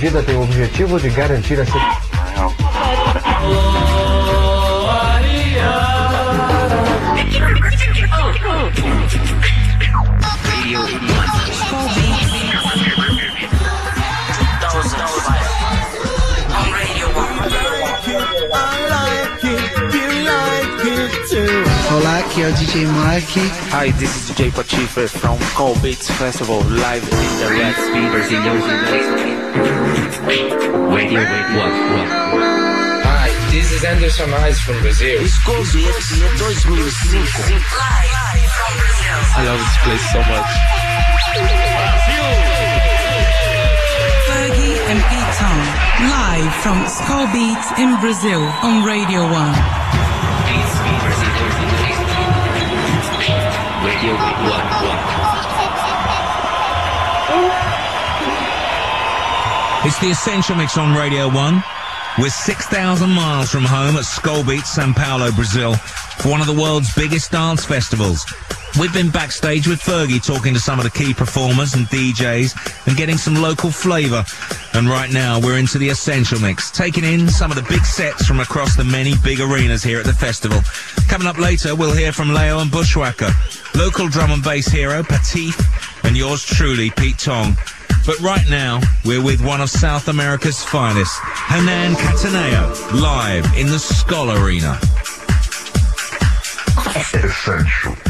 medida tem o objetivo de garantir a segurança. Olá, aqui é o DJ Mike. Hi, this is DJ Patife from Call Beats Festival live in the Red Wait, wait, wait, what, what? Hi, this is Anderson Noise from Brazil. Discovery 2005. Live from I love this place so much. Fergie and Pete Tong, live from Skol Beats in Brazil on Radio 1. Radio 1. It's the Essential Mix on Radio 1. We're 6,000 miles from home at Skol Beat, Sao Paulo, Brazil, for one of the world's biggest dance festivals. We've been backstage with Fergie talking to some of the key performers and DJs and getting some local flavour. And right now we're into the Essential Mix, taking in some of the big sets from across the many big arenas here at the festival. Coming up later, we'll hear from Layo and Bushwacka, local drum and bass hero Patif, and yours truly, Pete Tong. But right now, we're with one of South America's finest, Hernan Cattaneo, live in the Skol Arena. Essential.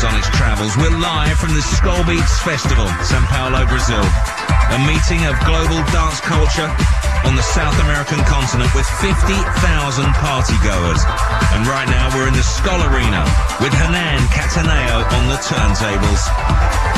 On its travels. We're live from the Skol Beats Festival, Sao Paulo, Brazil. A meeting of global dance culture on the South American continent with 50,000 partygoers. And right now we're in the Skol Arena with Hernan Cattaneo on the turntables.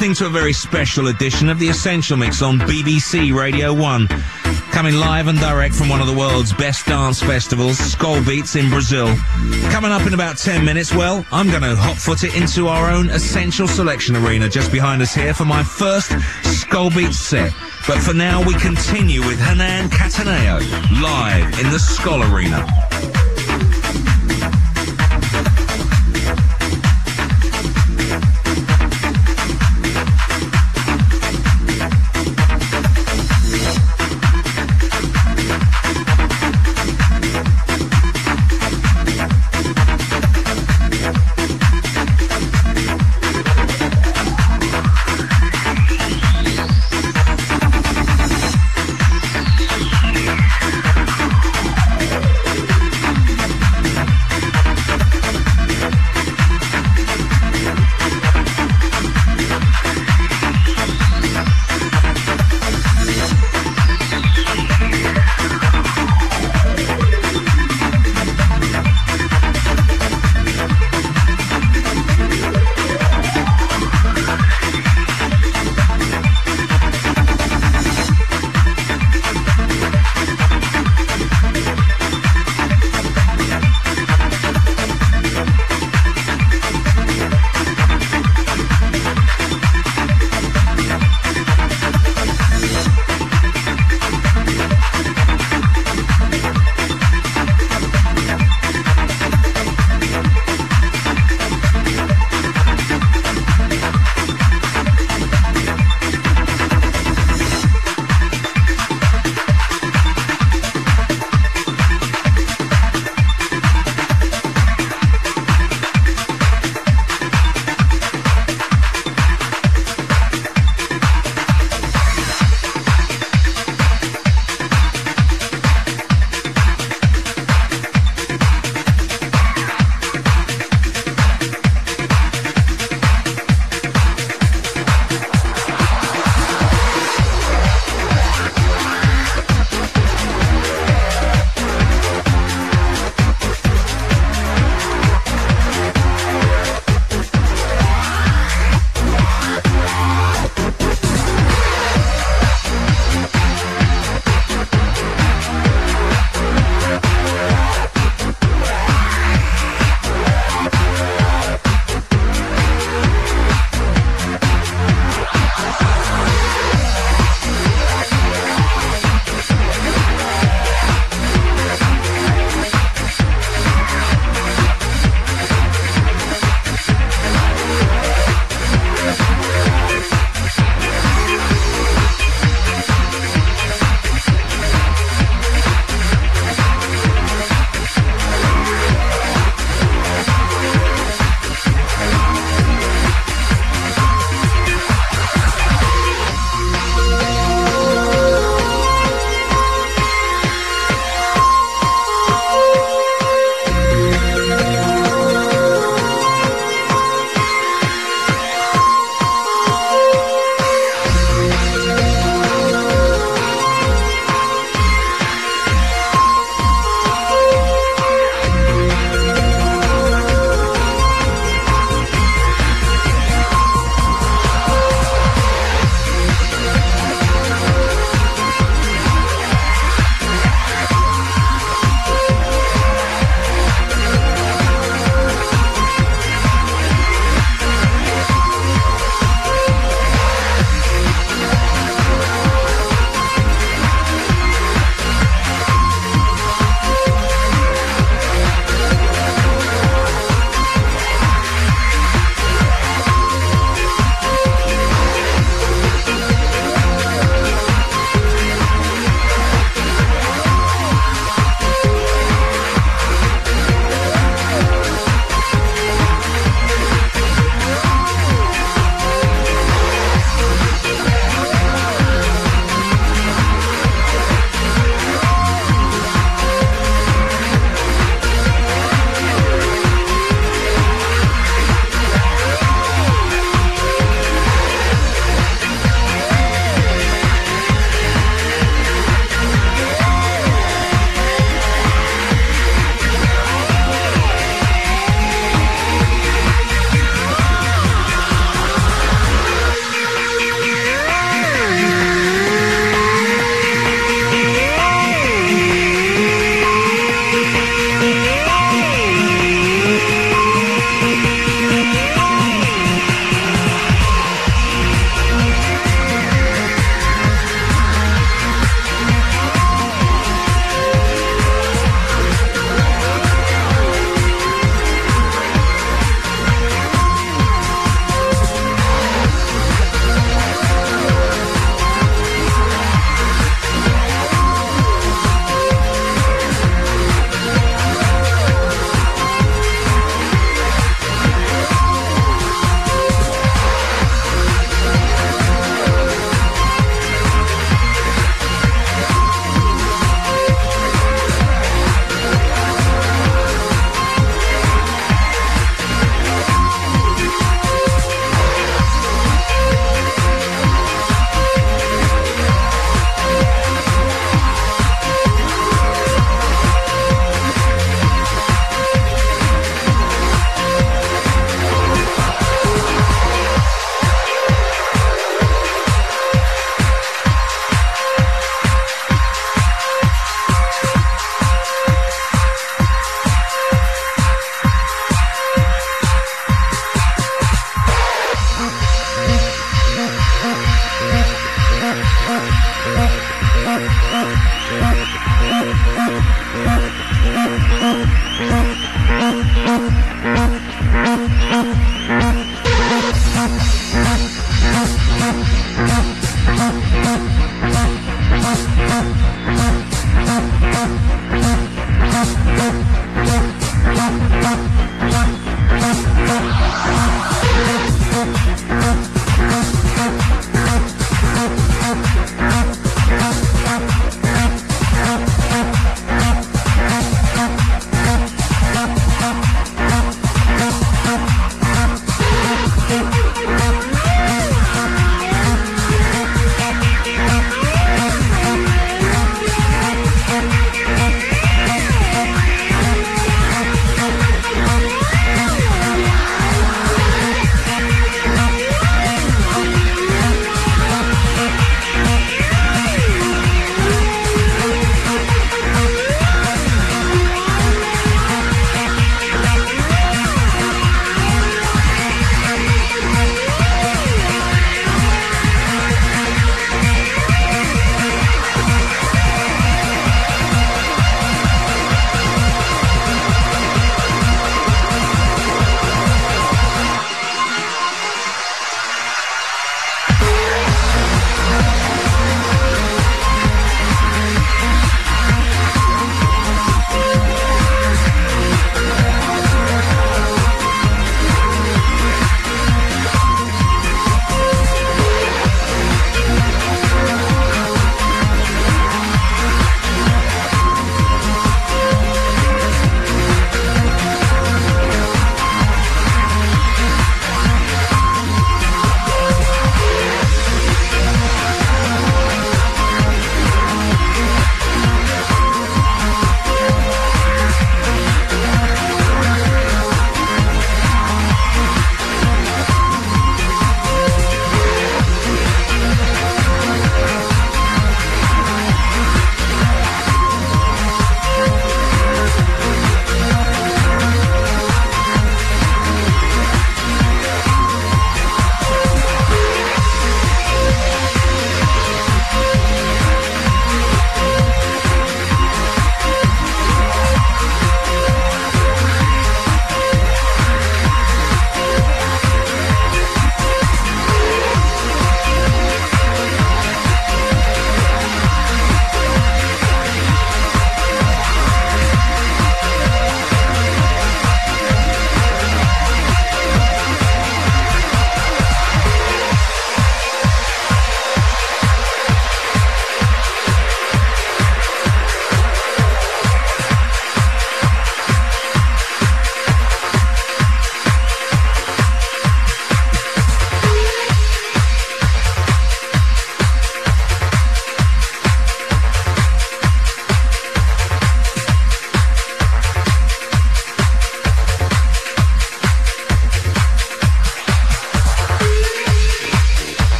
Listening to a very special edition of the Essential Mix on BBC Radio 1. Coming live and direct from one of the world's best dance festivals, Skol Beats in Brazil. Coming up in about 10 minutes, well, I'm going to hot foot it into our own Essential Selection Arena just behind us here for my first Skol Beats set. But for now, we continue with Hernan Cattaneo live in the Skol Arena.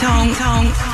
Tong, Tong.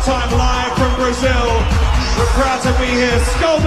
halftime live from Brazil. We're proud to be here. Skol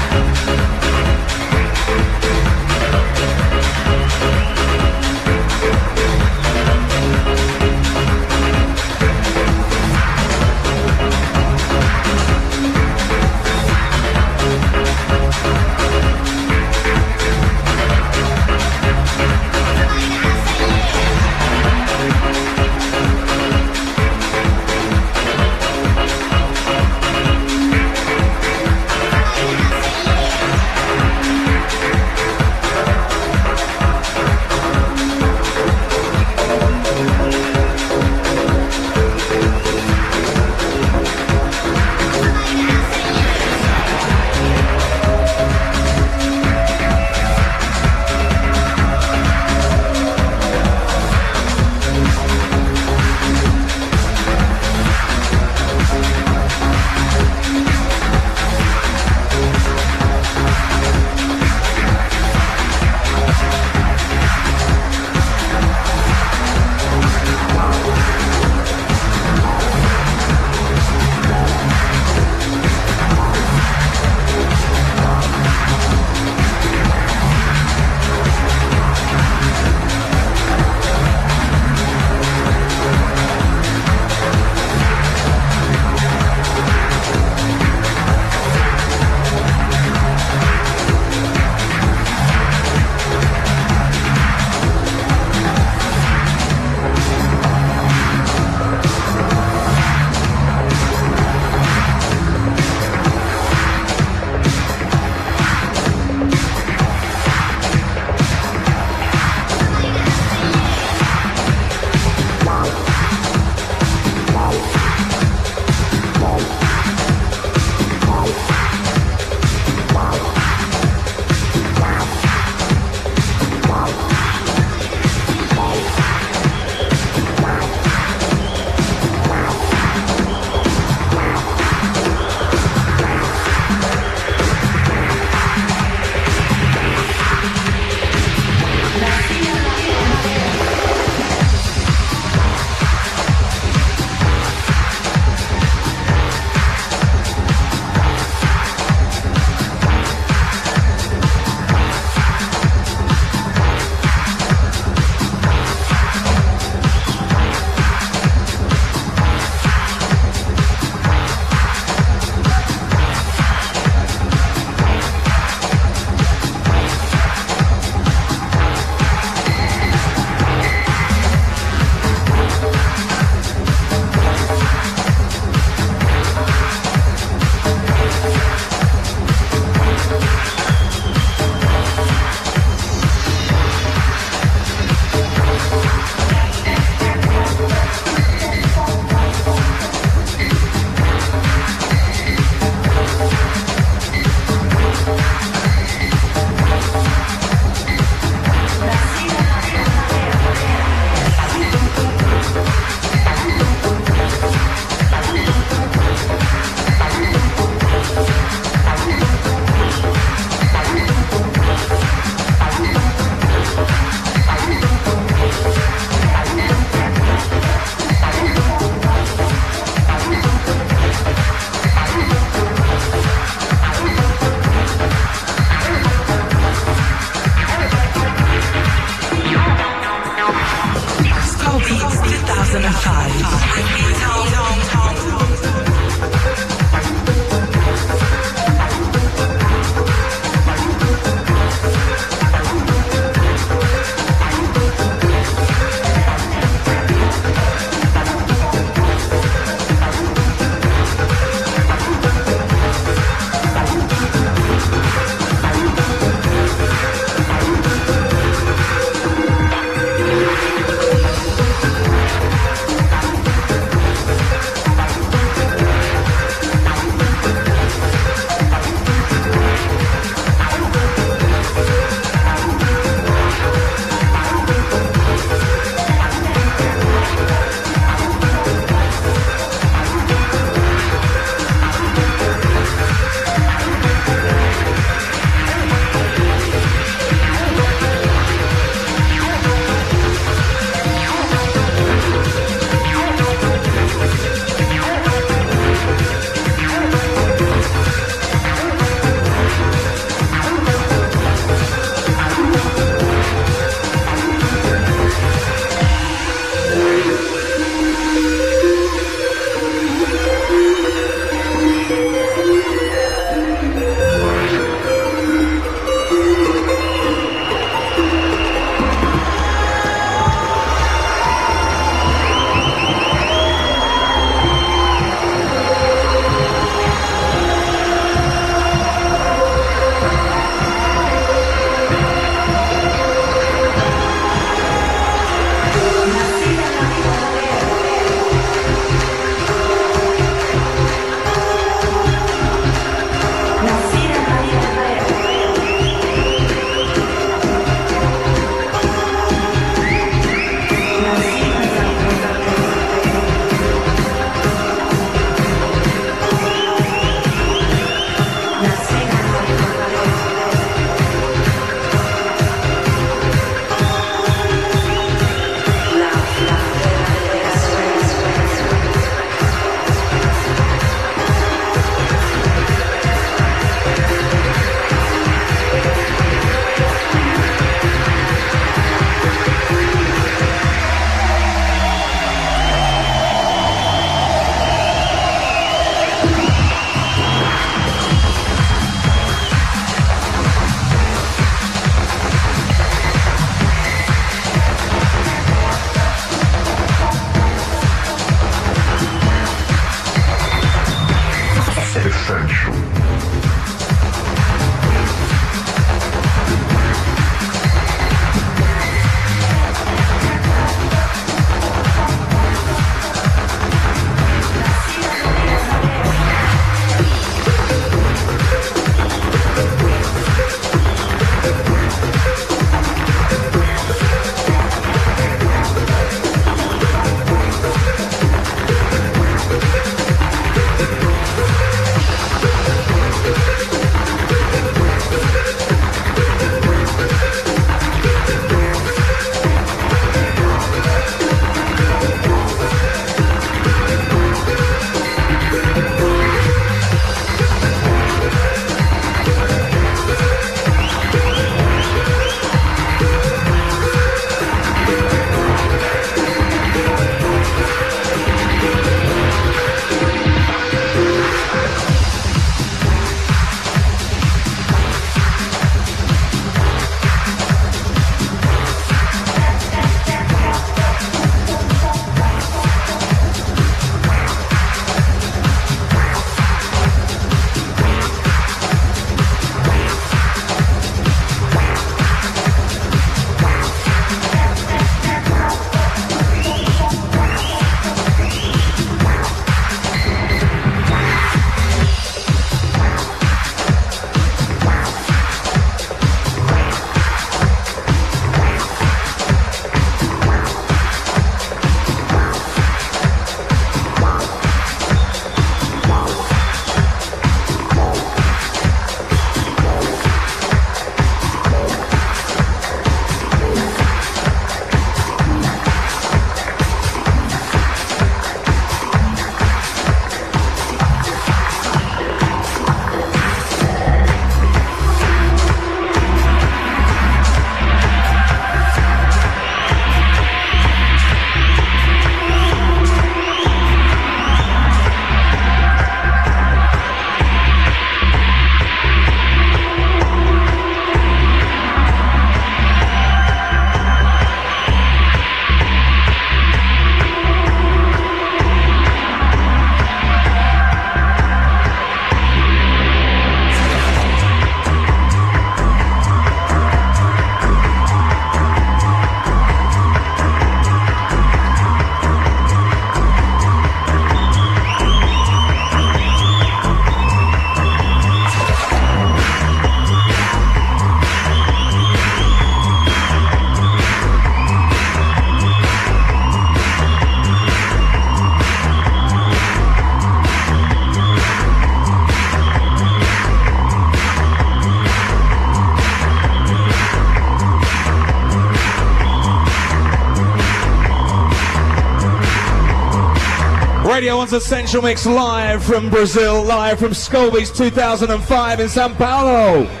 Radio 1's Essential Mix live from Brazil, live from Beats 2005 in Sao Paulo.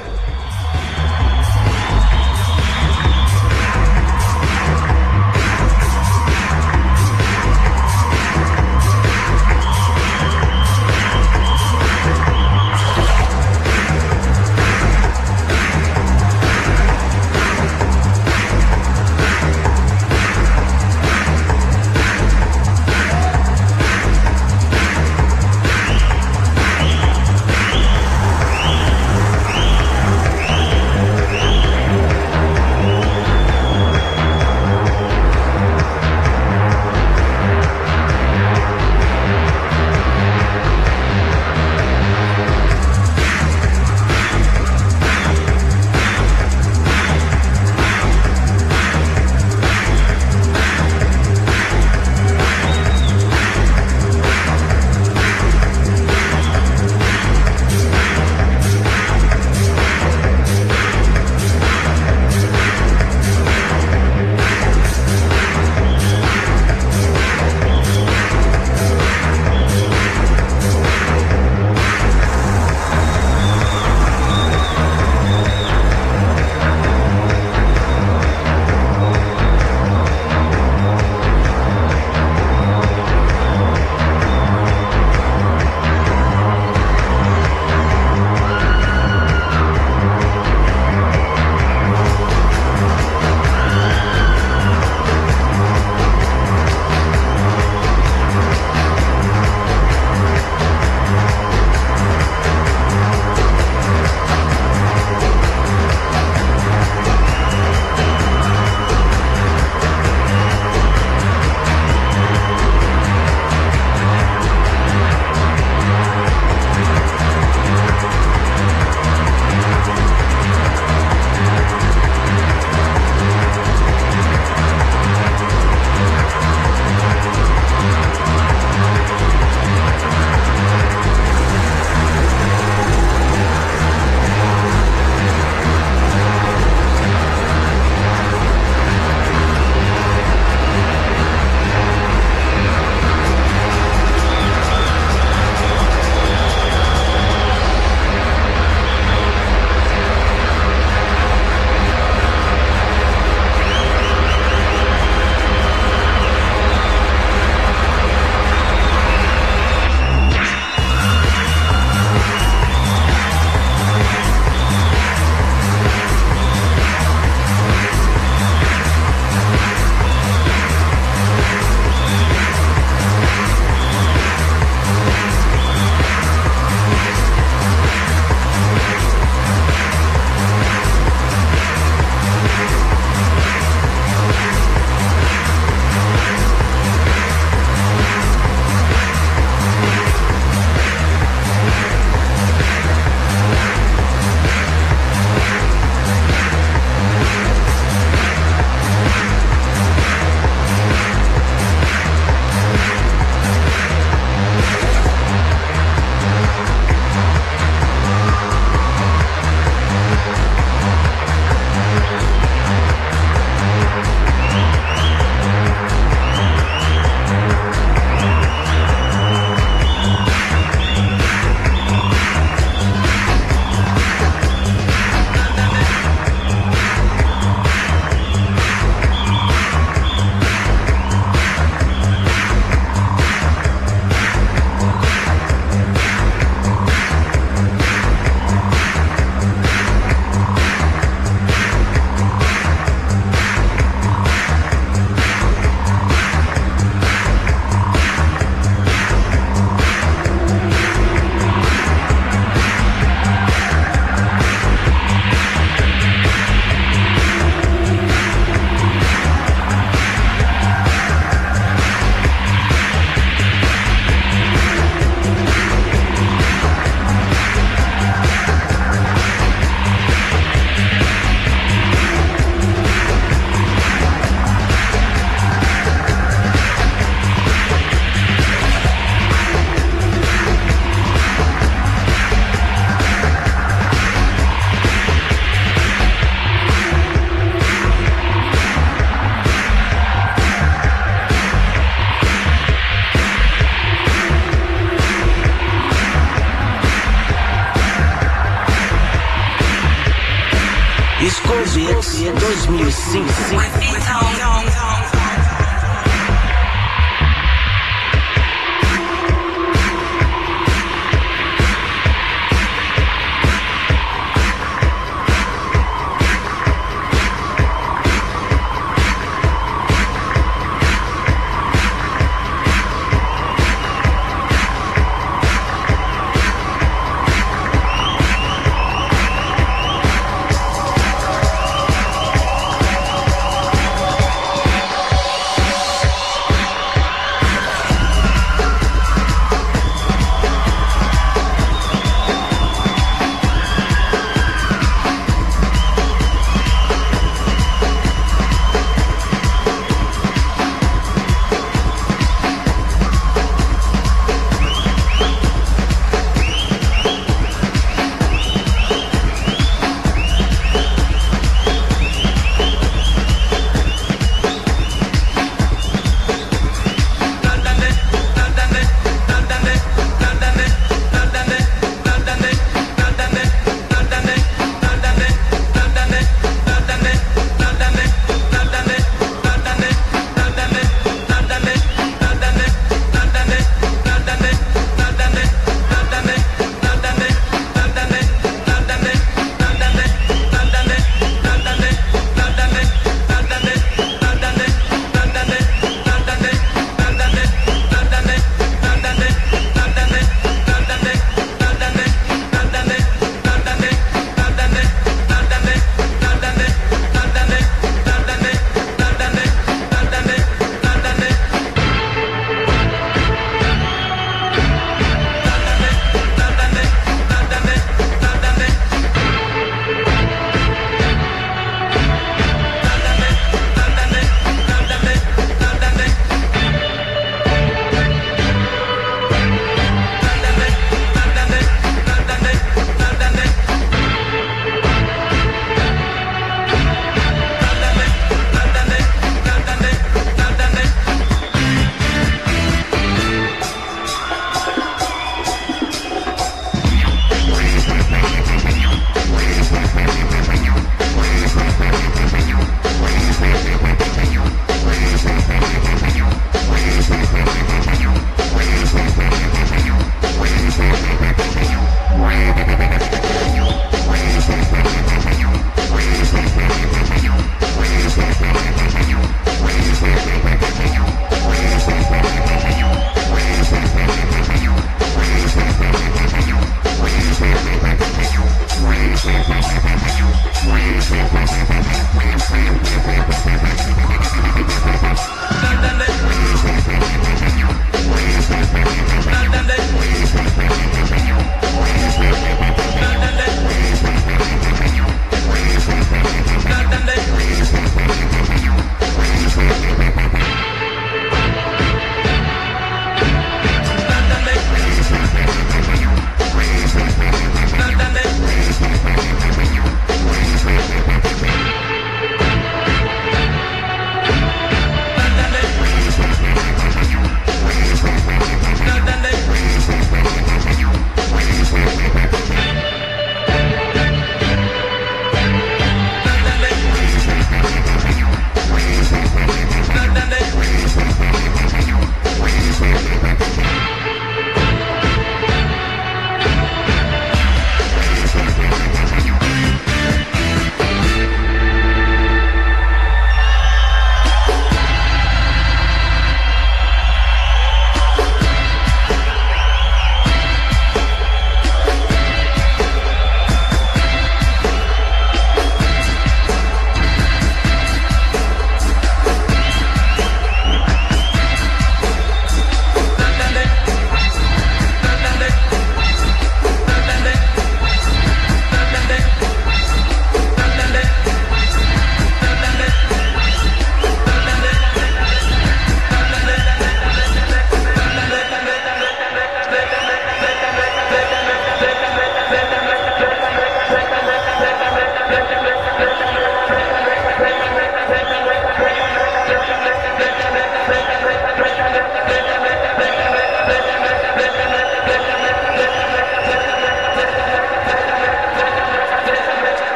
2005.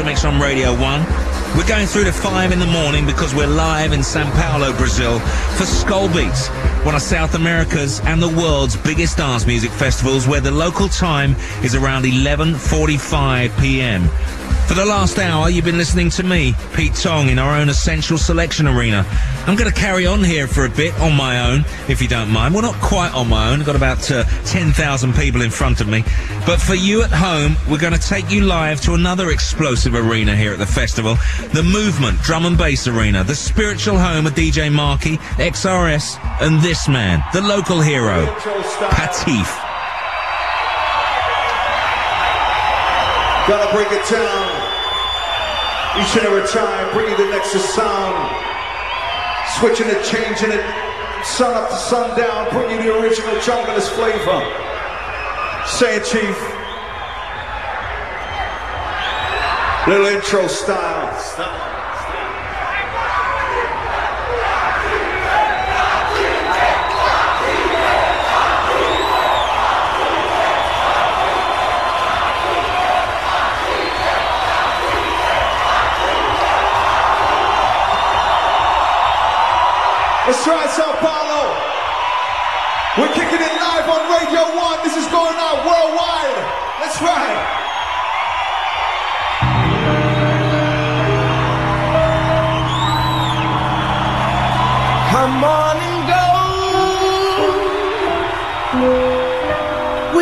Essential Mix on Radio 1. We're going through to 5 in the morning because we're live in Sao Paulo, Brazil for Skol Beats, one of South America's and the world's biggest dance music festivals where the local time is around 11.45 p.m. For the last hour, you've been listening to me, Pete Tong, in our own Essential Selection Arena. I'm going to carry on here for a bit on my own, if you don't mind. Well, not quite on my own. I've got about uh, 10,000 people in front of me. But for you at home, we're going to take you live to another explosive arena here at the festival, the Movement Drum and Bass Arena, the spiritual home of DJ Marky, XRS, and this man, the local hero, Patife. Gotta break it down. Each and every time, bringing the Nexus sound. Switching it, changing it, sun up to sundown, bringing the original junglist flavor. Say it, Chief. Little intro style.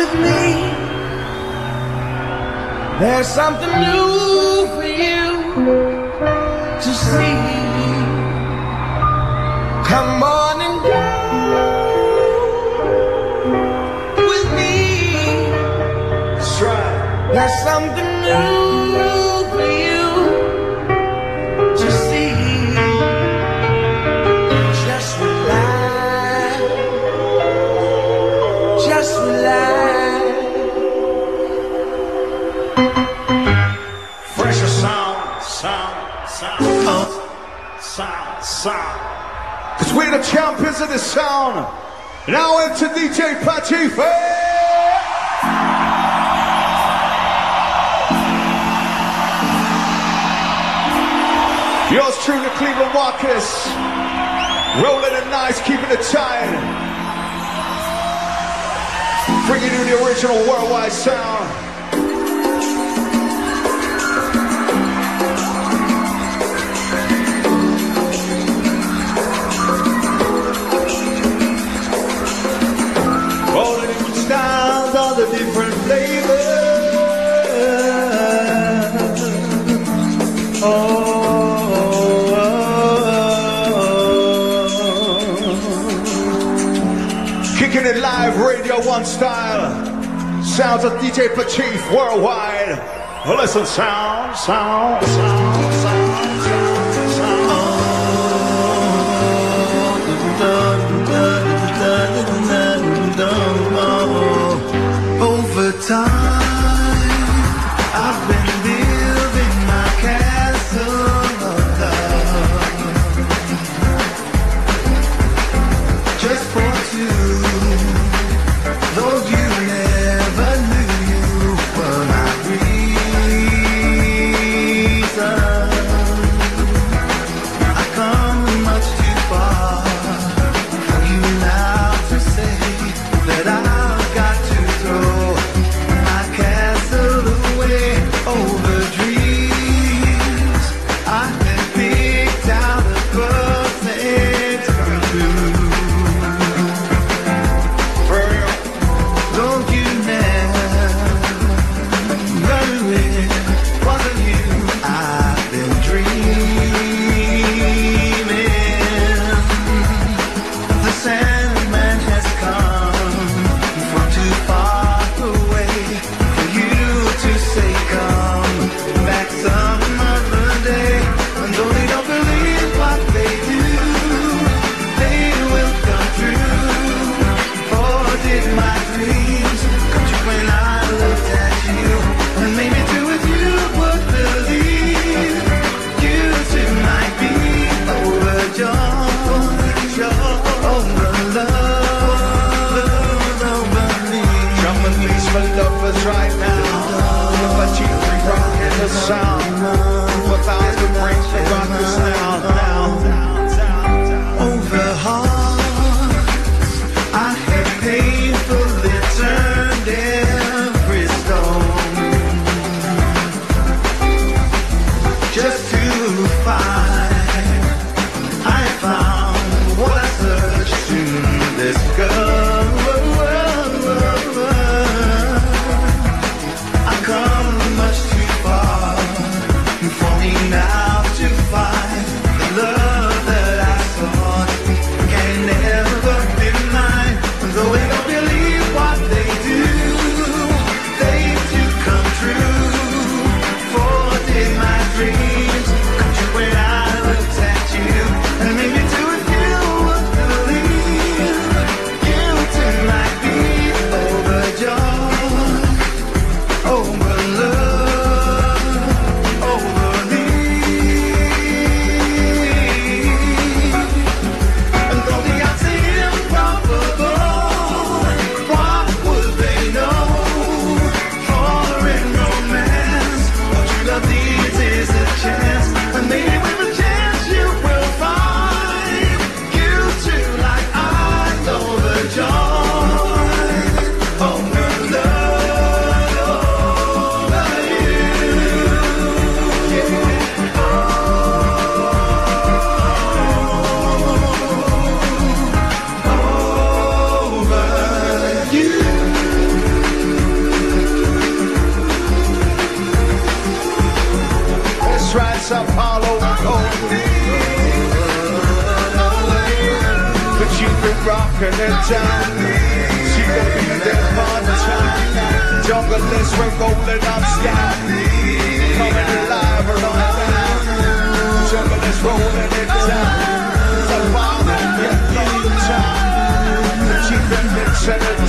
With me. There's something new for you to see. Come on and go with me. Let's try. There's something new champions of the sound. Now into DJ Patife. Yours truly, Cleveland Marcus. Rolling it nice, keeping it tight. Bringing you the original worldwide sound. 1 style. Sounds of DJ Pachief worldwide. Listen, sound, sound, sound,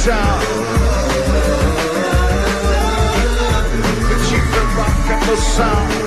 child. The chief of rock and the sound.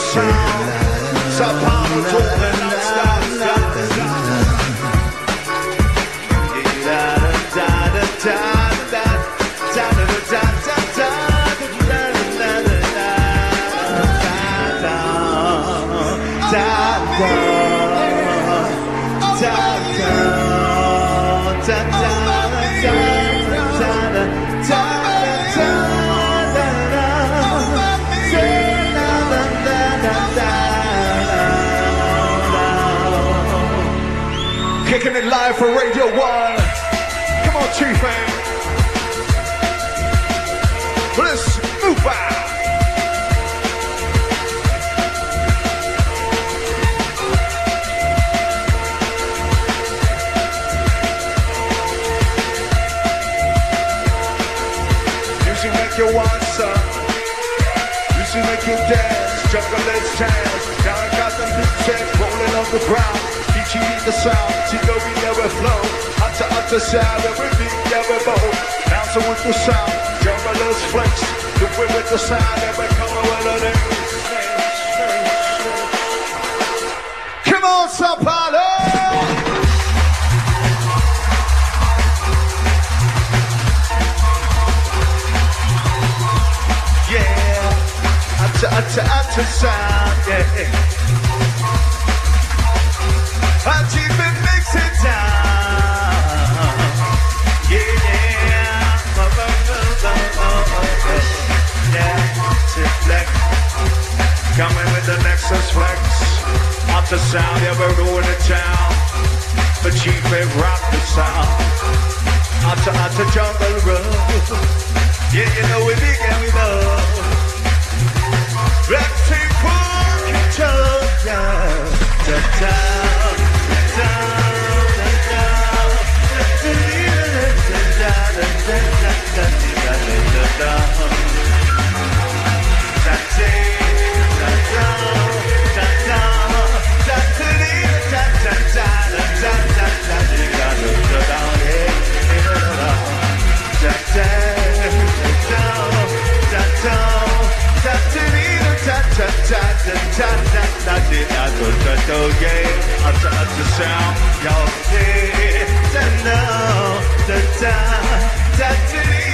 sound. Soprano talking live for Radio 1. Come on, Chief Man. Let's move out. Music make you want some. Music make you dance. Let's dance. Now I got them big set rolling on the ground. DG the sound. Tigo we never flow. Utter utter sound. Every beat never bow. Bouncing with the sound. Let's flex. Do it with the sound. Every color with a name. Come on, Sao Paulo! Utter, utter, utter sound, the sound, yeah, we're ruling the town. The chief may rock the sound. Out to out to jungle road. Yeah, you know we big and we love. Black tape park, Utah, down, down, down. da da da da da da da da da عادي اكل فتوقي ارجع ابتسام قلبي تنا تتا تتري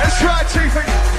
That's right, Chiefy.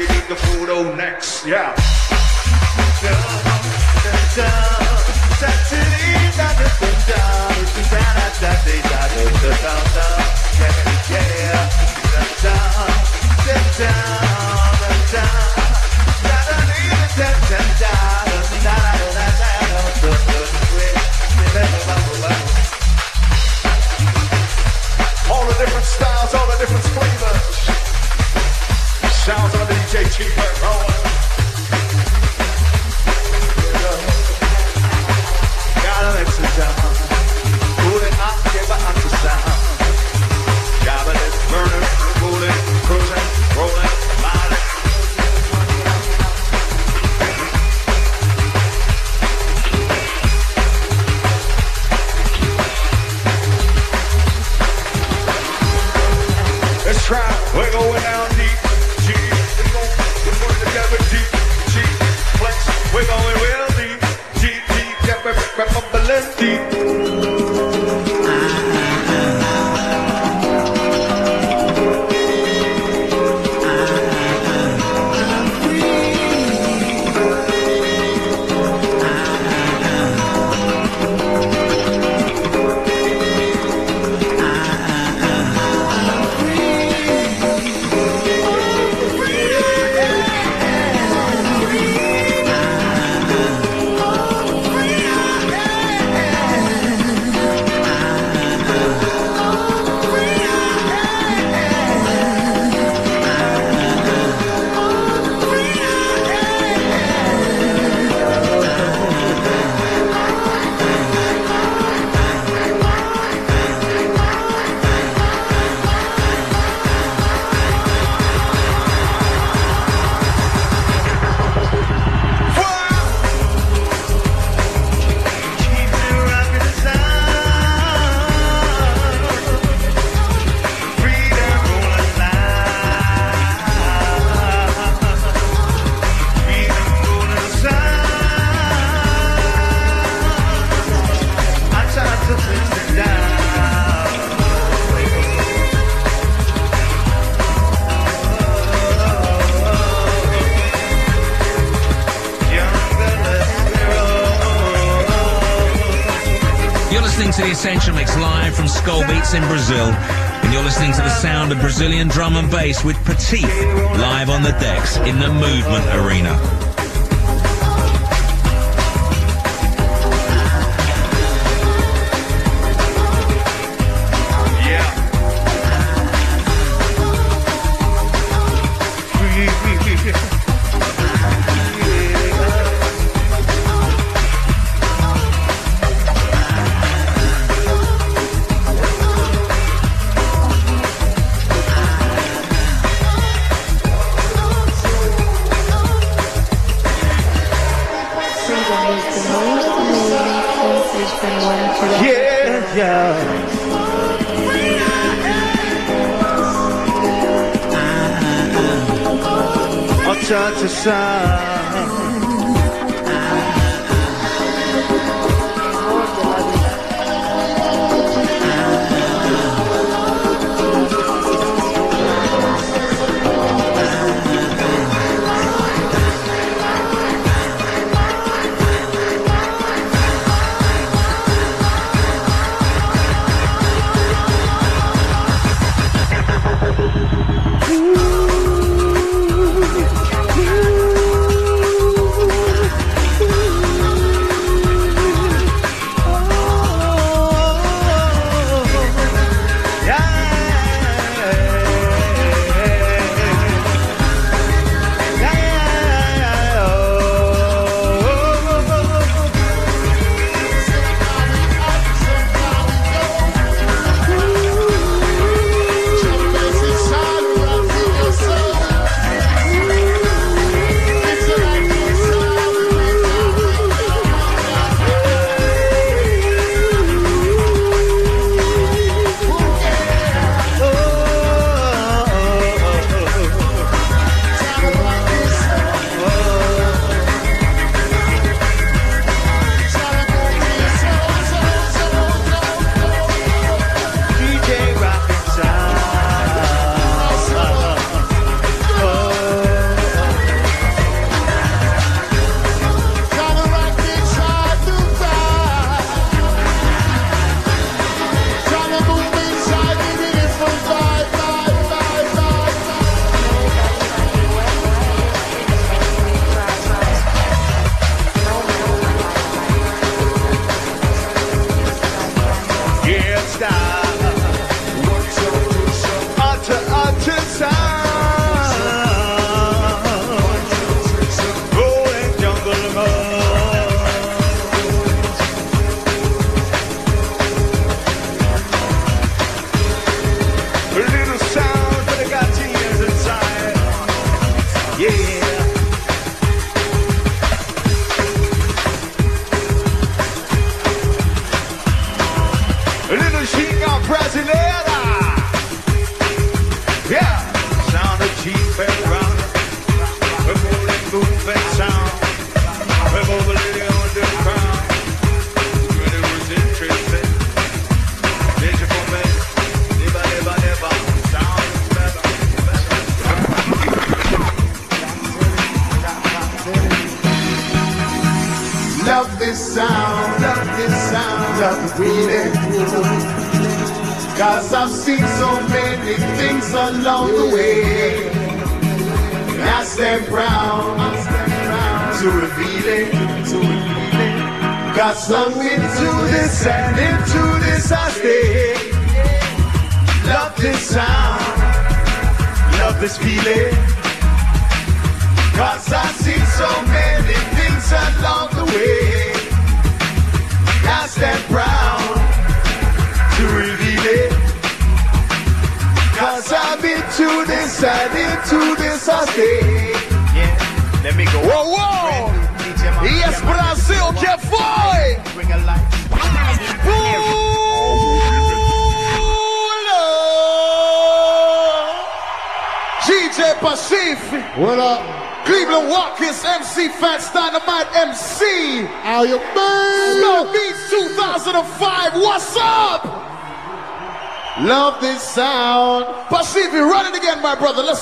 you need the photo oh, next. Yeah. All the different styles, all the different flavors. Sounds to DJ Cheaper Rowan. Gotta let you down. Put it up, give it up to sound. In Brazil. And you're listening to the sound of Brazilian drum and bass with Patife live on the decks in the Movement Arena.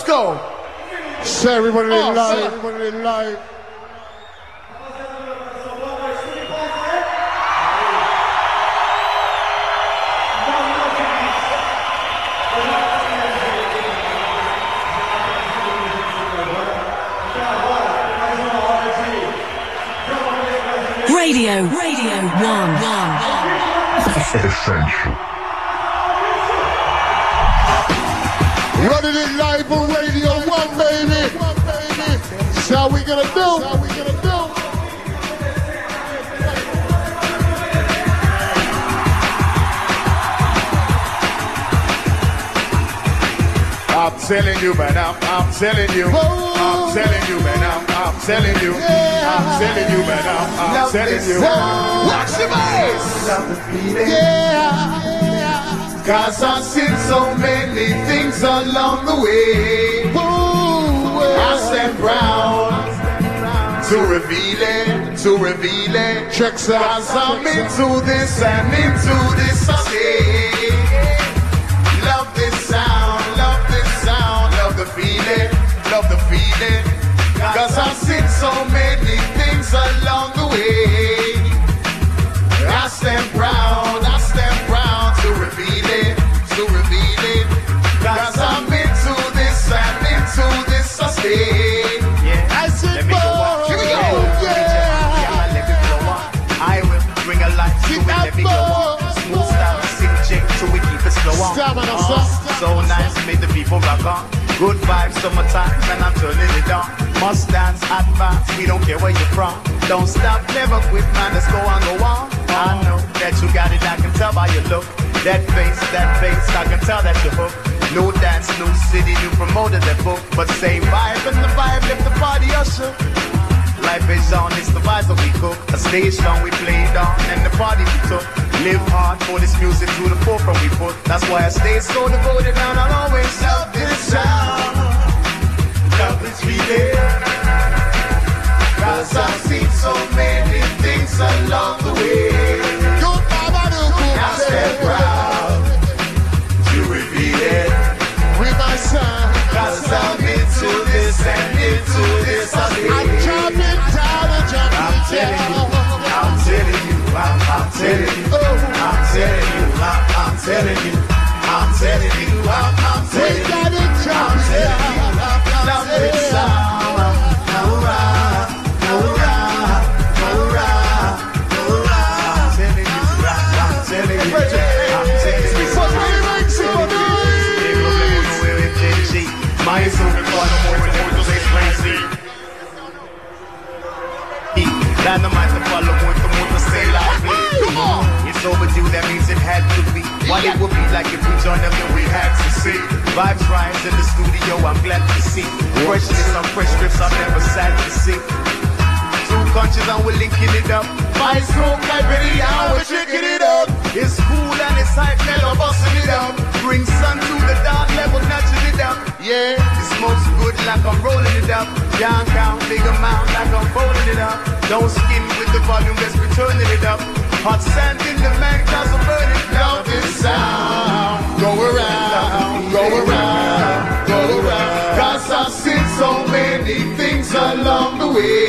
go. Say everybody oh, live. Everybody live. Radio, Radio 1. 1. Essential. Running it live on Radio 1, baby. That's we gonna do. How we gonna do. I'm telling you, man, I'm, I'm telling you. I'm telling you, man, I'm, I'm telling you. I'm telling you, man, I'm, I'm telling you. Watch the bass. Yeah. Cause I've seen so many things along the way. I stand proud to reveal it, to reveal it. Checks out. Cause I'm into this and into this I stay. Love this sound, love this sound, love the feeling, love the feeling. Cause I've seen so many things along the way. I stand proud, Uh, so nice, make the people rock on. Good vibes, summertime, and I'm turning it on. Must dance, advance, we don't care where you're from. Don't stop, never quit, man, let's go on, go on. I know that you got it, I can tell by your look. That face, that face, I can tell that you're hooked. New dance, new city, new promoter that book. But same vibe, and the vibe lift the party usher. Life is on, it's the vibes that we cook. A stage song we played on, and the party we took. Live hard for this music to the forefront we put. That's why I stay so devoted, and I'll always love this sound. Love this feeling. Cause I've seen so many things along the way. Good mama, do good. I stand proud to reveal it. With my son. Cause I'm into this and into this I I'm jumping down and I'm jumping down. Telling you, I'm, I'm telling you, I'm telling you, I'm, I'm telling you, I'm jumping telling you. I'm telling you, I'm telling you, I'm telling you. Really makes you Mais um fora muito, muito sem frenzy. Dynamite to that means it had to be. What it would be like if we joined them, then we had to see. Vibes rise in the studio, I'm glad to see. Freshness on fresh strips, I'm never sad to see. Two countries and we're linking it up. My smoke, my video, and we're shaking it up. It's cool and it's hype, mellow, busting it up. Bring sun to the dark level, notching it up. Yeah, it smokes good like I'm rolling it up. Young count, big amount like I'm folding it up. Don't skim with the volume, let's be turning it up. Hot sand in the I'm burning down this sound. Go around, go around, go around. Cause I've seen so many things along the way.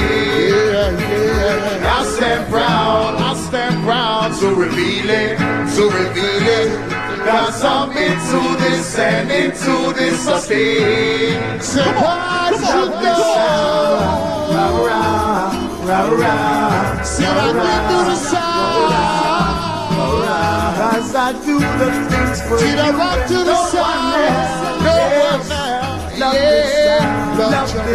I stand proud, I stand proud to reveal it, to reveal it. Cause I'm into this and into this I stay. Say, what you this sound. What we do the I do the things for you. the rock No one. Love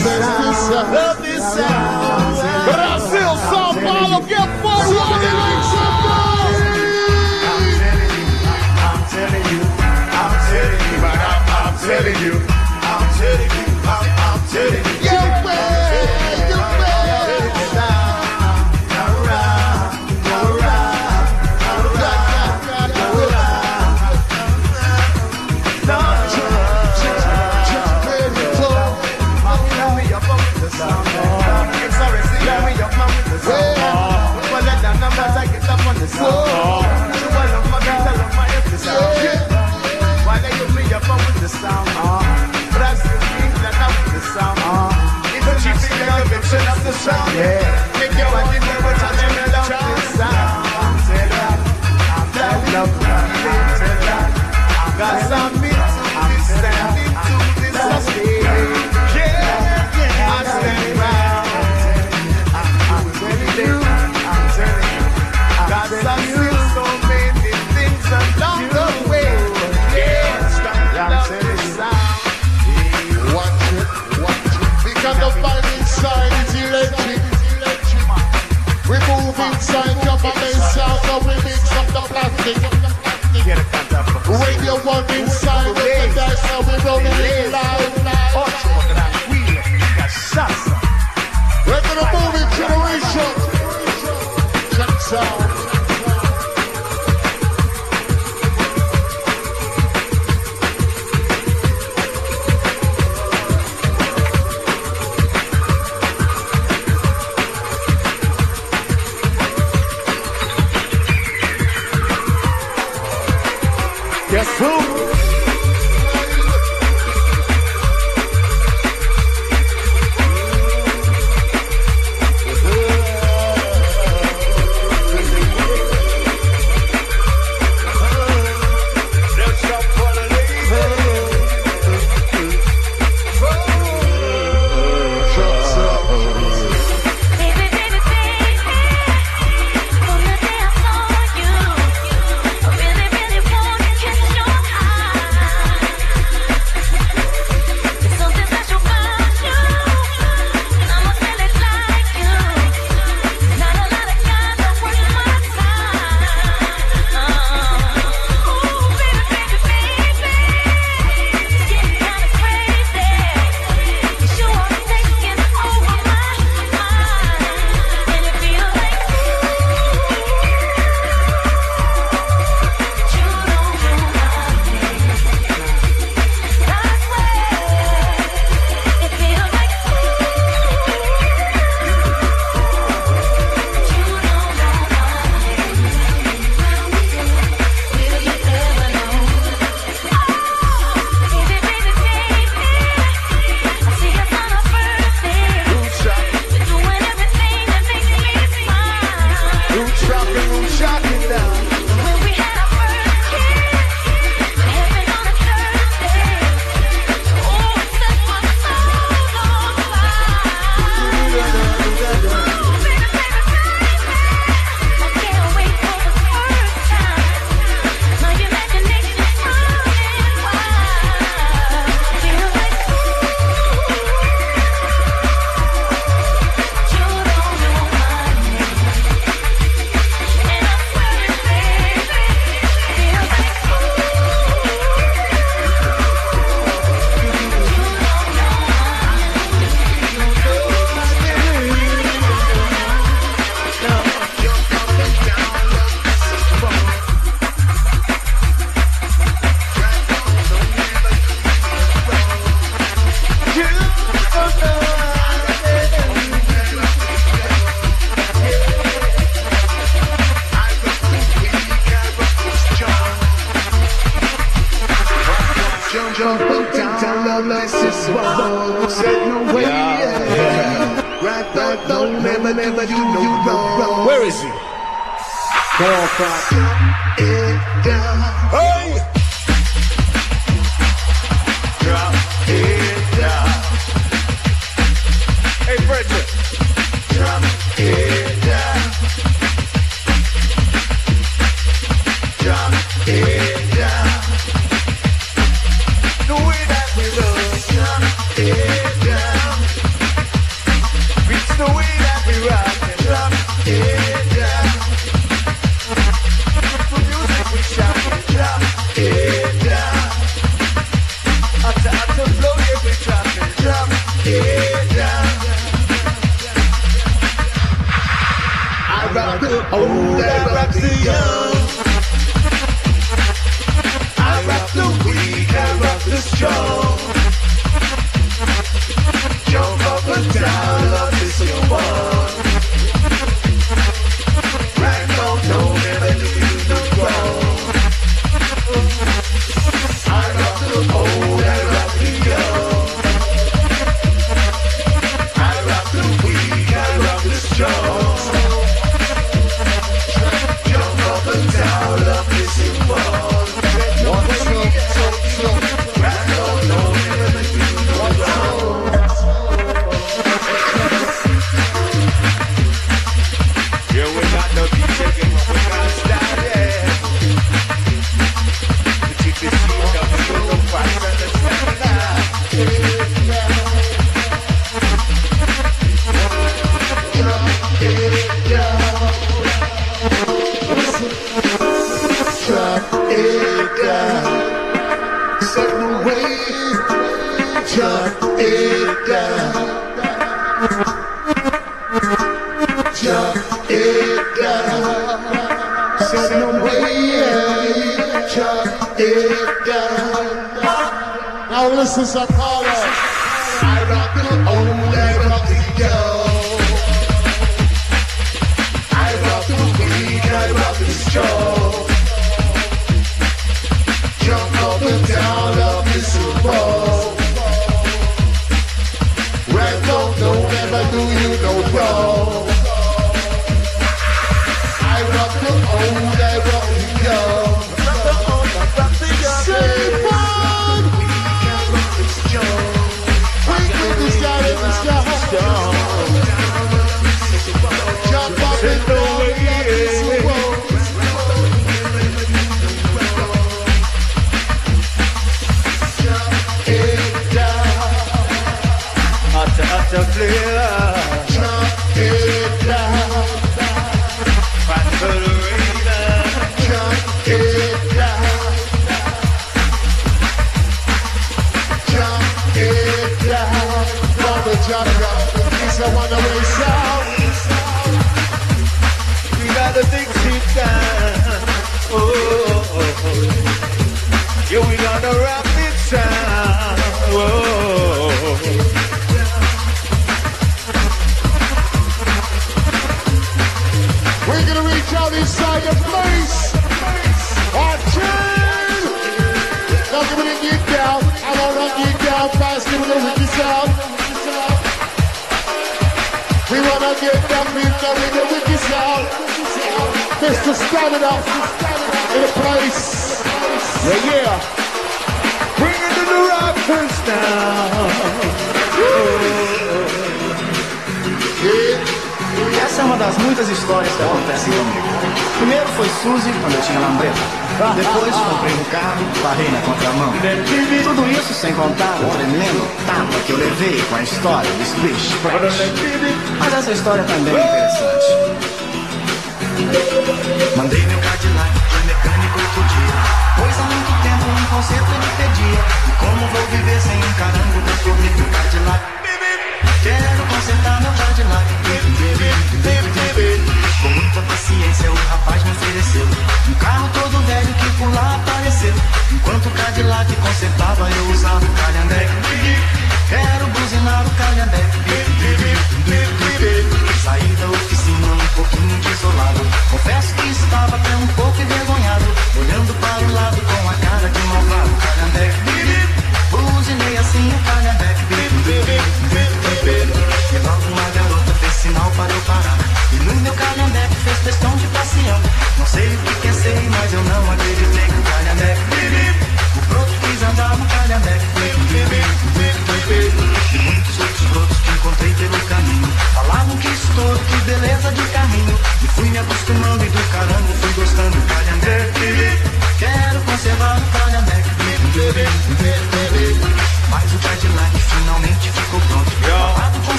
sound. Love this sound. Love this sound. But I still follow get you I'm telling you, I'm telling you, I'm telling you,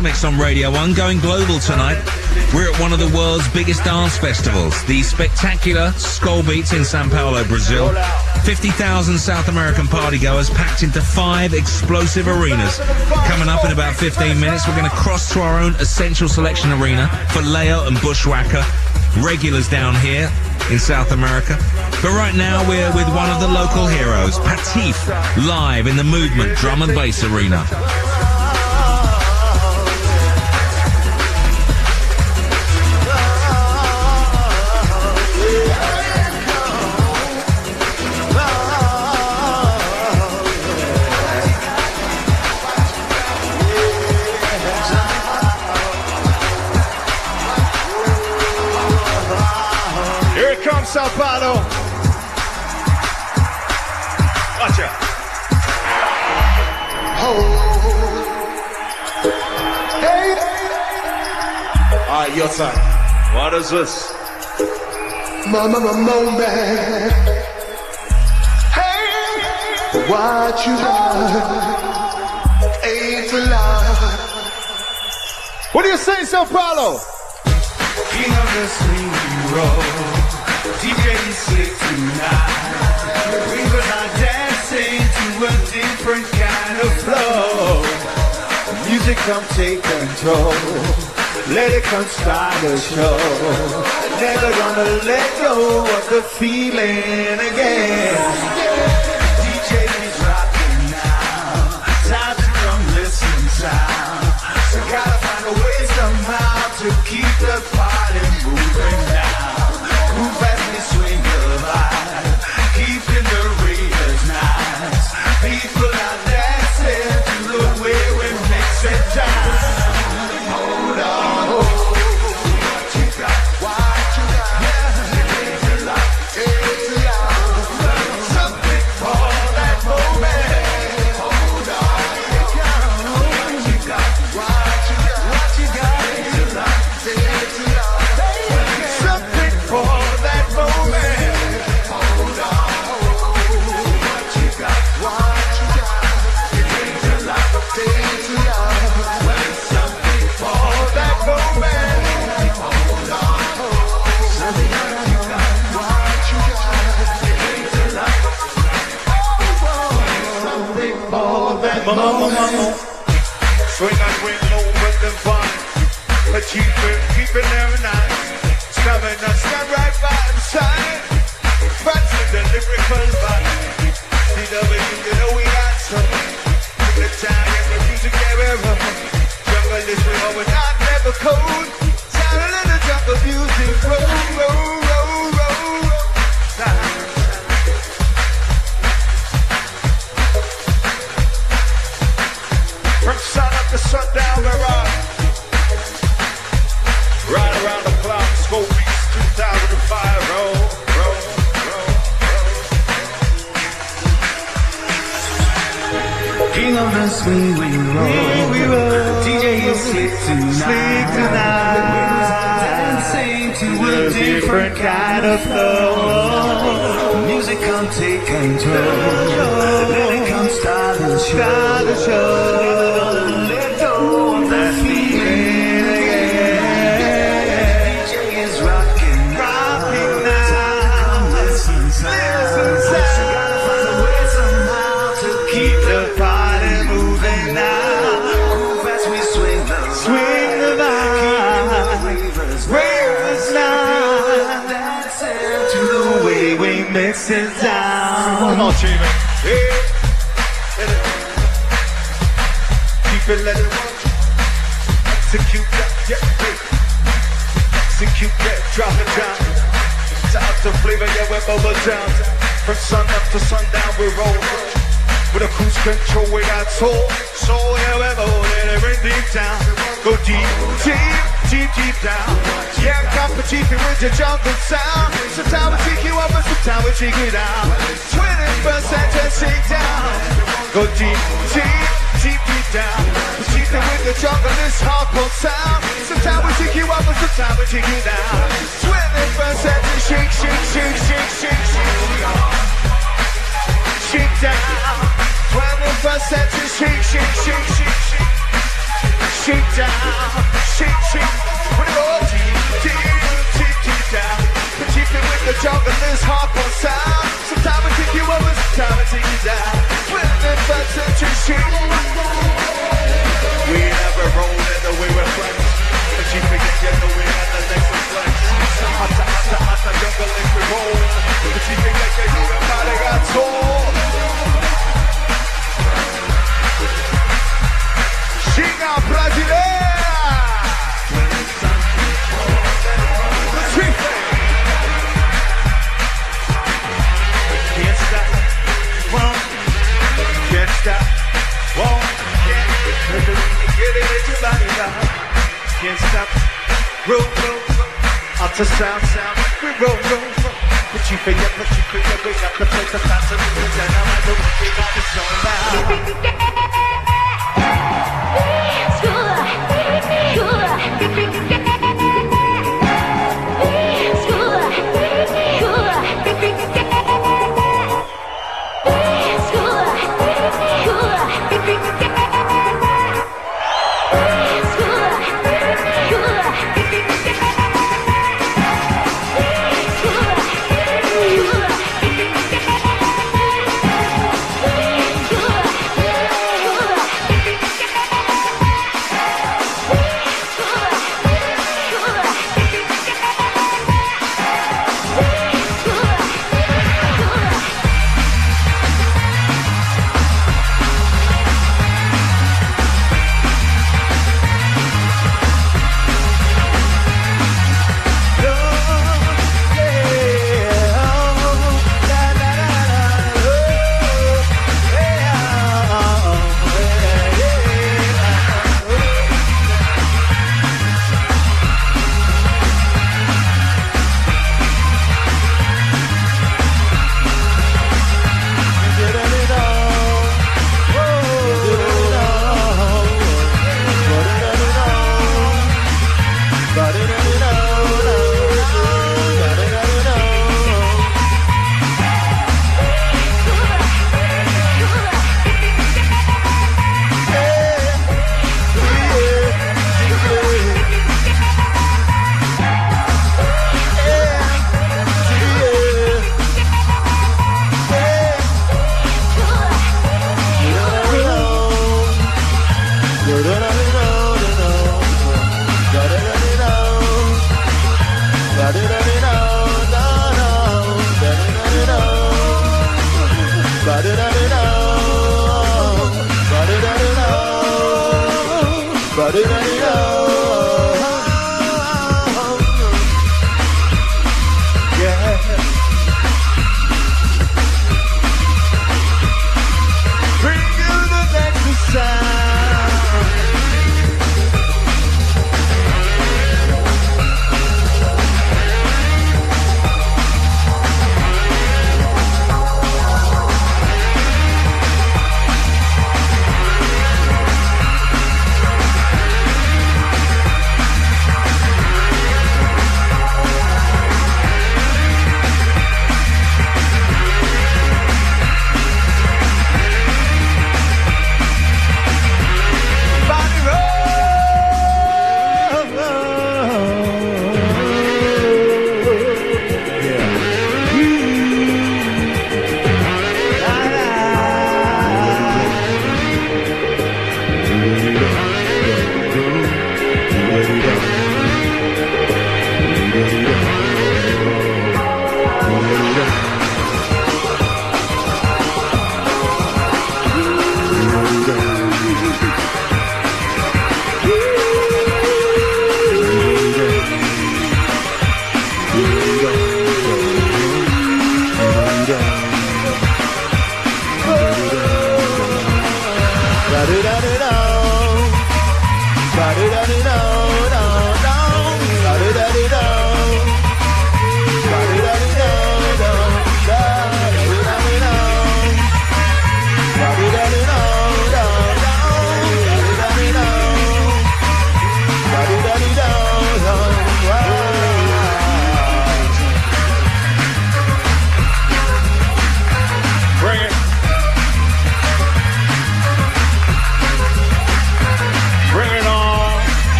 Mix on Radio 1, going global tonight. We're at one of the world's biggest dance festivals, the spectacular Skol Beats in Sao Paulo, Brazil. 50,000 South American partygoers packed into five explosive arenas. Coming up in about 15 minutes, we're going to cross to our own Essential Selection Arena for Layo and Bushwacka, regulars down here in South America. But right now, we're with one of the local heroes, Patife, live in the Movement Drum and Bass Arena. Your time. What is this? mama, mama, moment. Hey, what you got ain't a lot. What do you say, Sao Paulo? King of the swing roll, DJ slick tonight. People are dancing to a different kind of flow. Music come take control. Let it come start the show. Never gonna let go of the feeling again. For that From sun up to sundown, we roll. With a cruise control, we got soul. Soul, yeah, we're rolling it right deep down. Go deep, deep, deep, deep down. Yeah, competition with your jungle sound. Sometimes we take you up and sometimes we take you down. 20% just shake down. Go deep, deep, deep, deep down. Cheating with the this hardcore sound. Sometimes we take you up and sometimes we take you down. 20% just shake, shake, shake, shake, shake, shake. Shake down. 20% just shake, shake, shake, shake, shake. Shake down, shake, shake. When it all deep, deep. With the jungle, this hardcore sound. Sometimes we take you over, sometimes we take you down. The first just shake. We never roll in the way we're flex. But you forget you know we got the next flex. Hotta, hotta, hotta, jungle like we roll. But you forget you know everybody got soul. Ginga brasileira! Stop, won't, get it in your body now. Can't stop, roll, roll. Up to sound, sound, we roll, roll, roll. Petit fait y'a petit fait y'a déjà the place to pass it in the now I know what you got to show now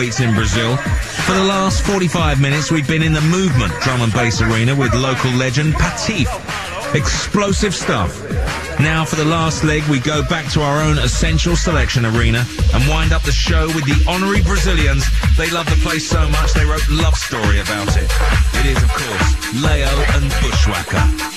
in Brazil. For the last 45 minutes, we've been in the movement drum and bass arena with local legend Patife. Explosive stuff. Now, for the last leg, we go back to our own essential selection arena and wind up the show with the honorary Brazilians. They love the place so much they wrote Love Story about it. It is, of course, Layo and Bushwacka.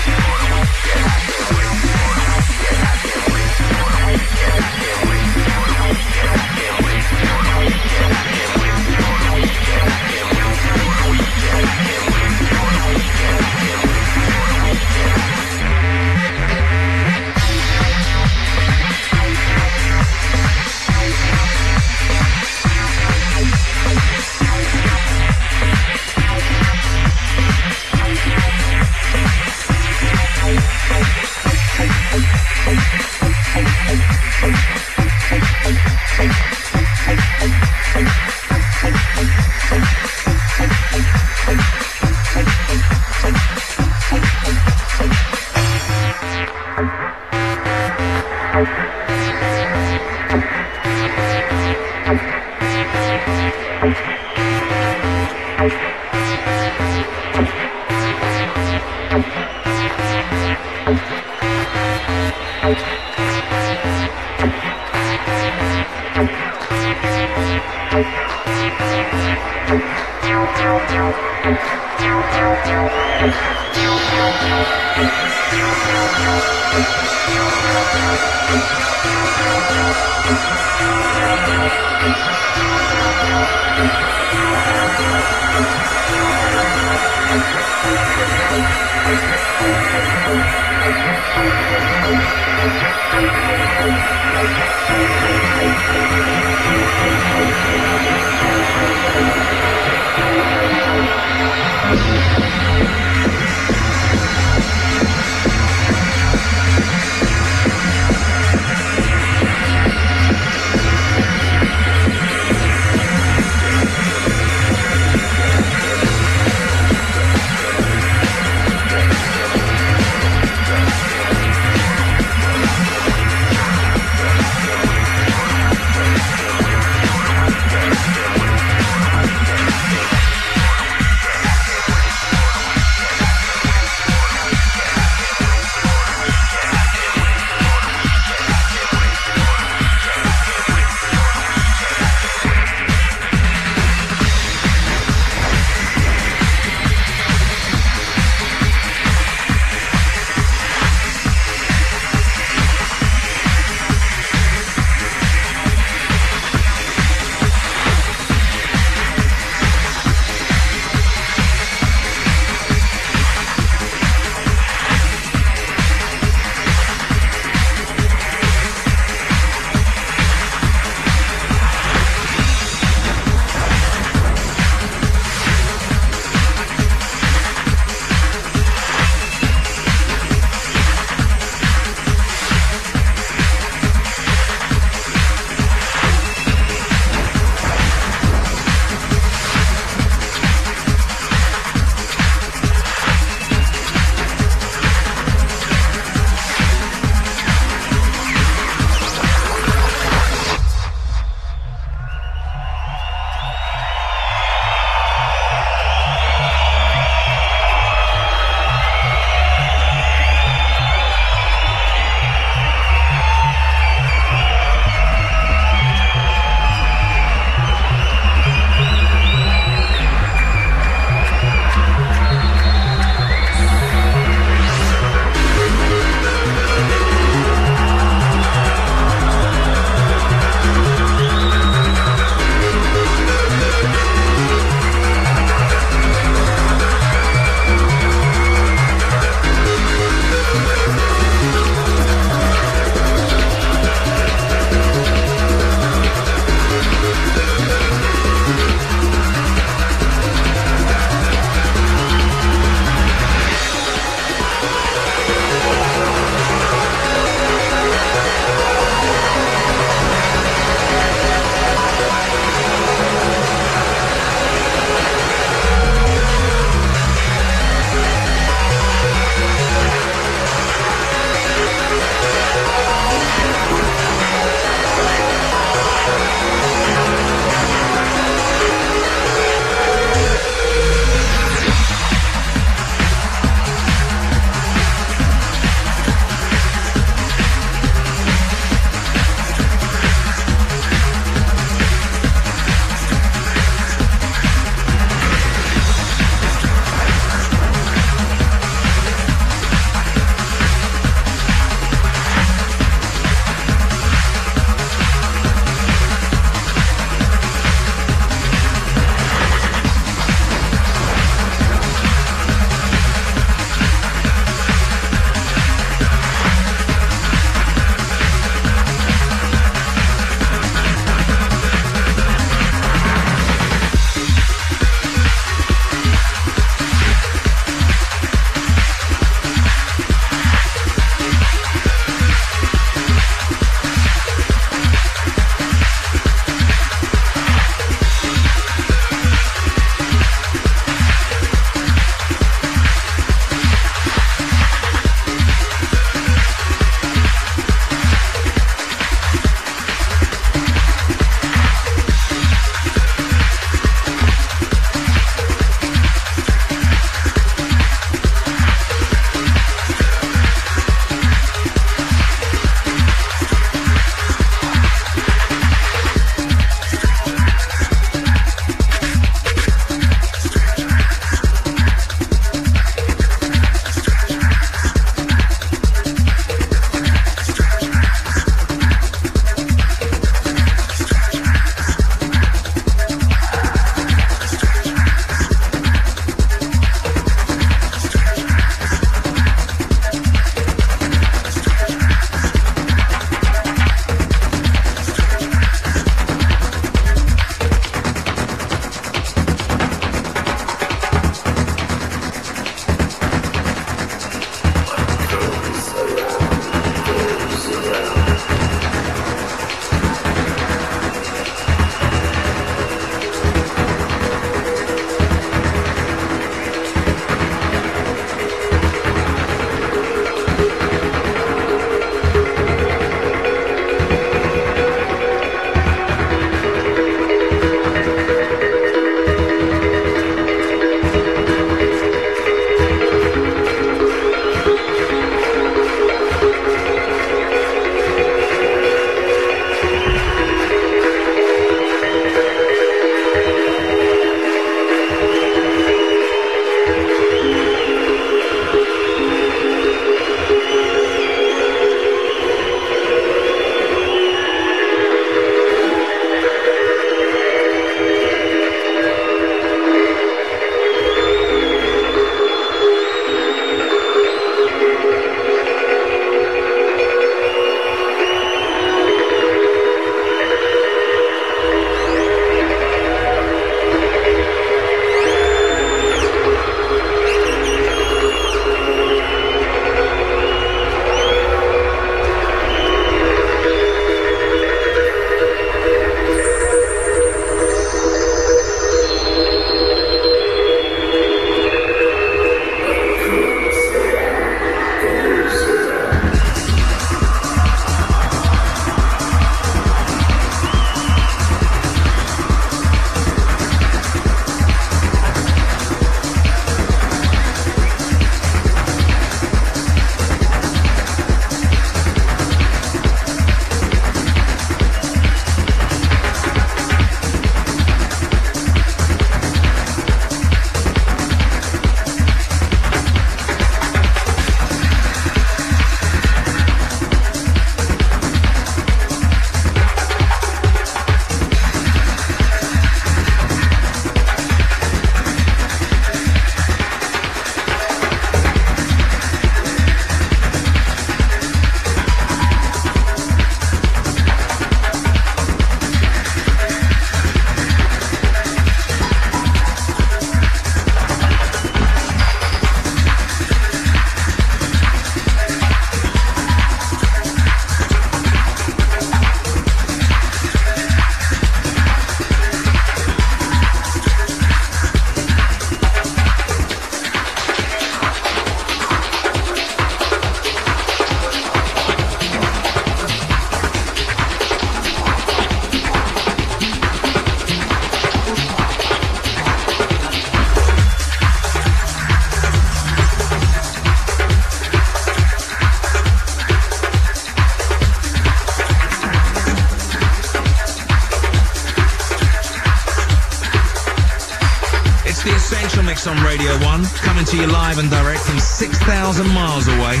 Live and direct from 6,000 miles away.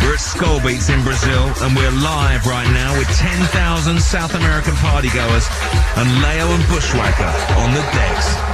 We're at Skol Beats in Brazil, and we're live right now with 10,000 South American partygoers and Layo and Bushwacka on the decks.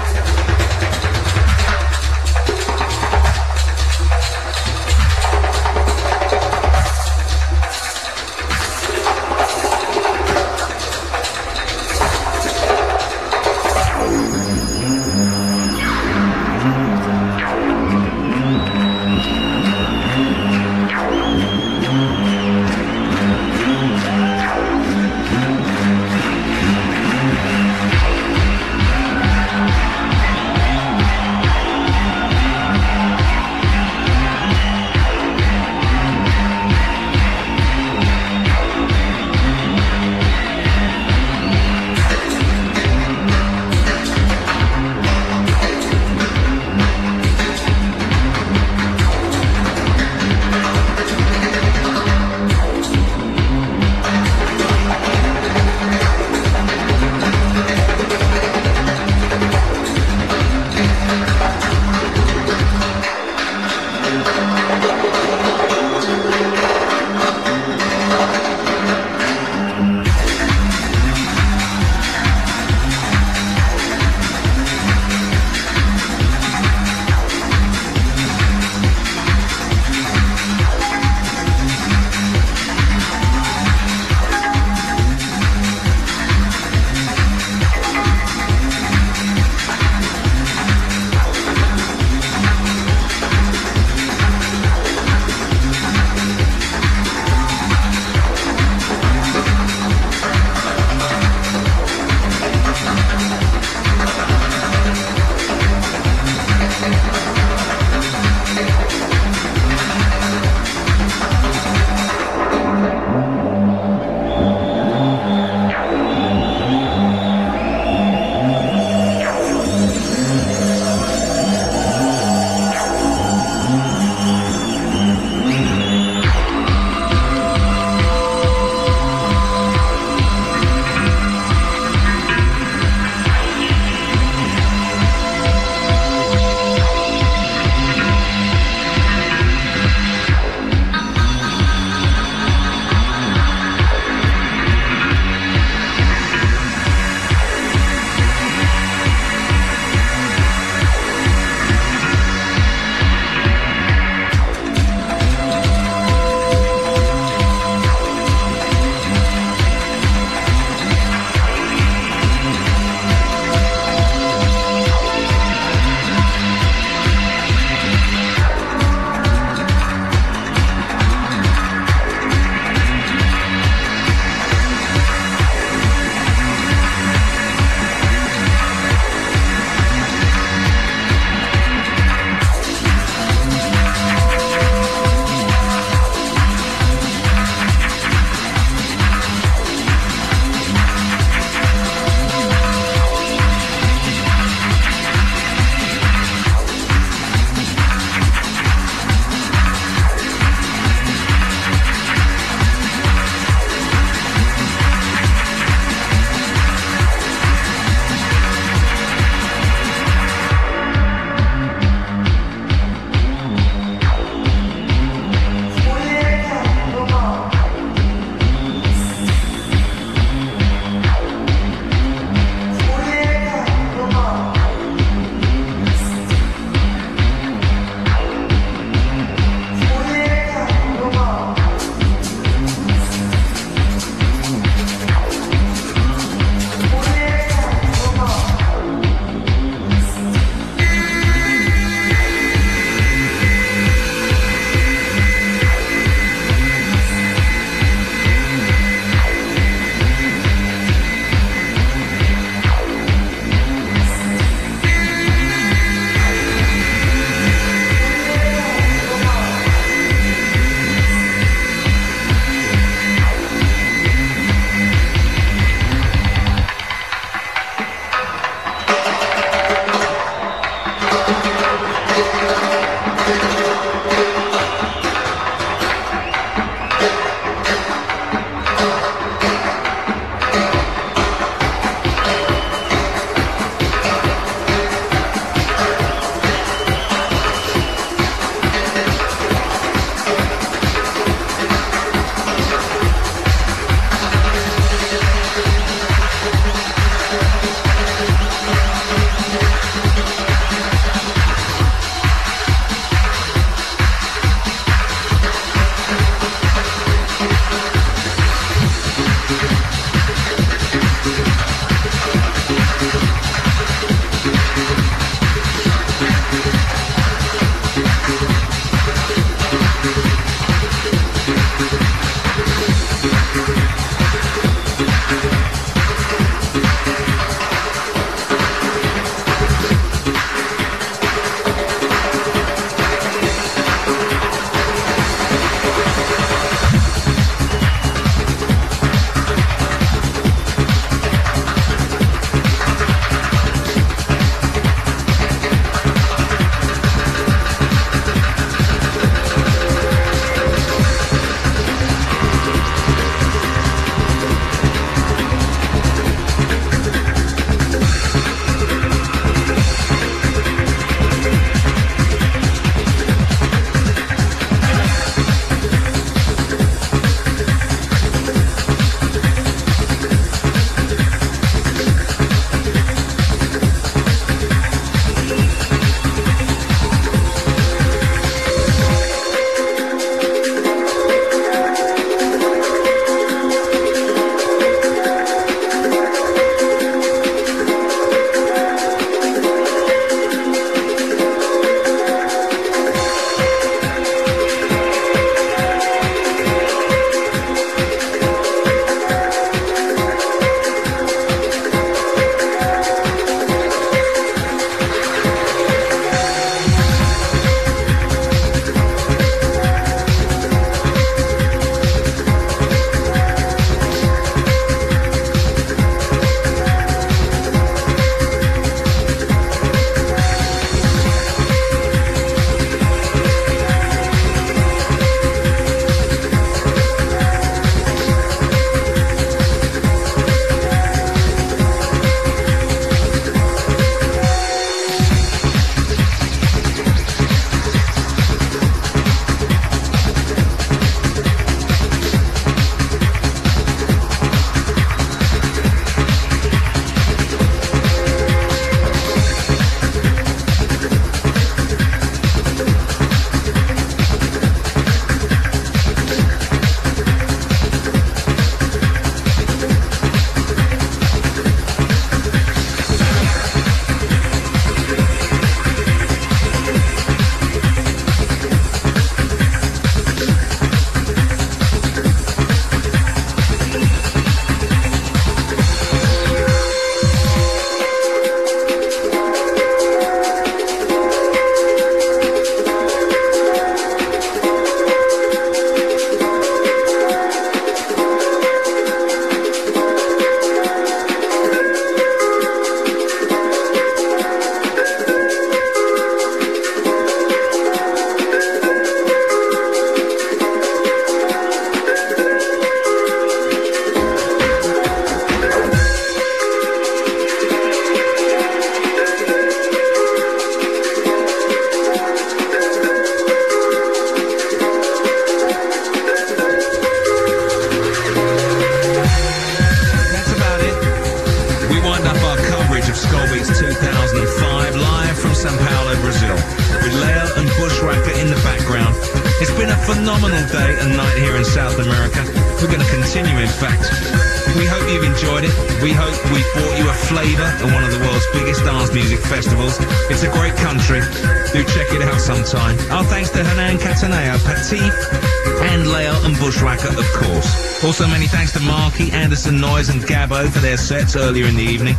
For their sets earlier in the evening.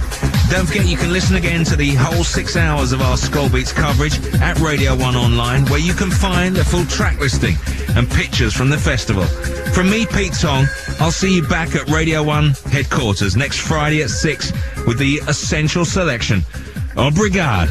Don't forget you can listen again to the whole six hours of our Skol Beats coverage at Radio 1 Online, where you can find a full track listing and pictures from the festival. From me, Pete Tong, I'll see you back at Radio 1 headquarters next Friday at 6 with the Essential Selection. Obrigado.